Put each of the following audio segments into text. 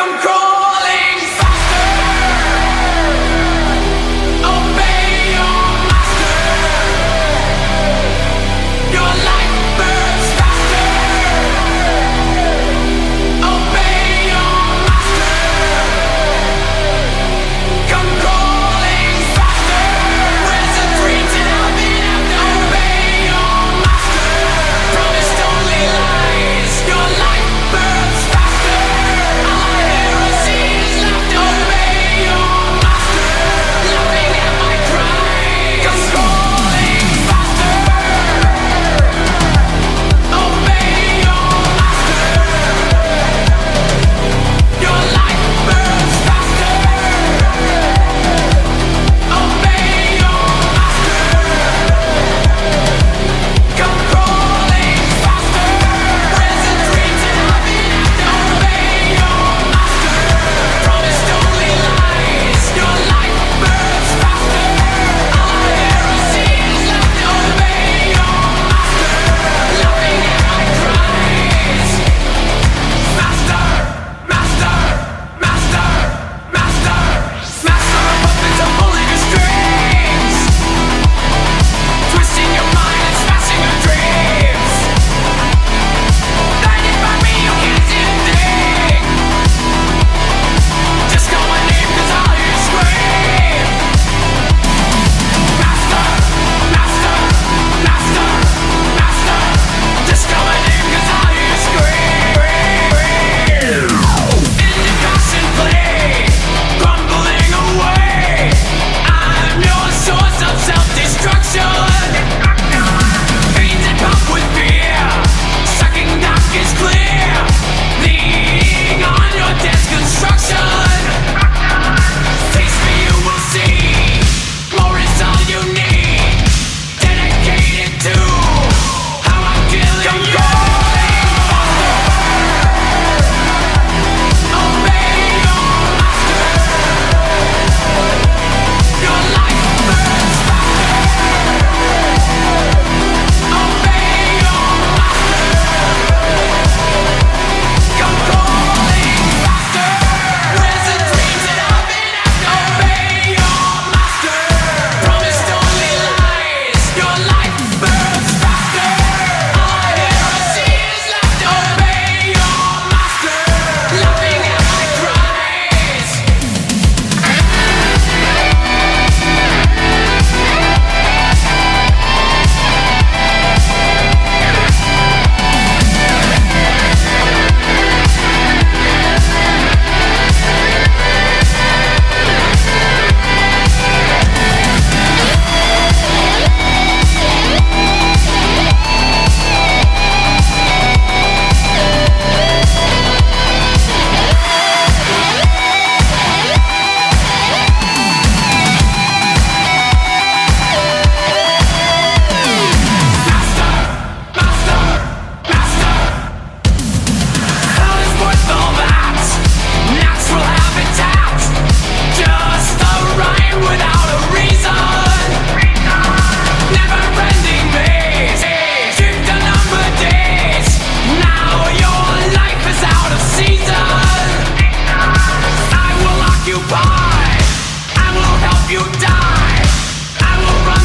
come crawling.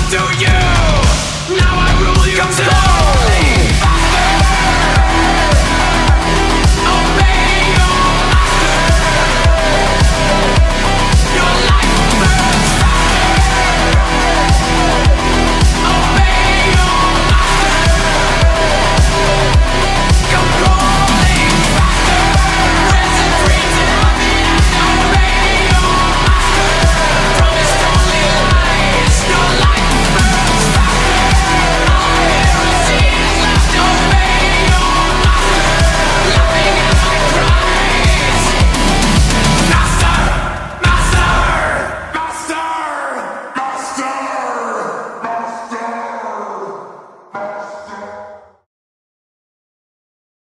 do you?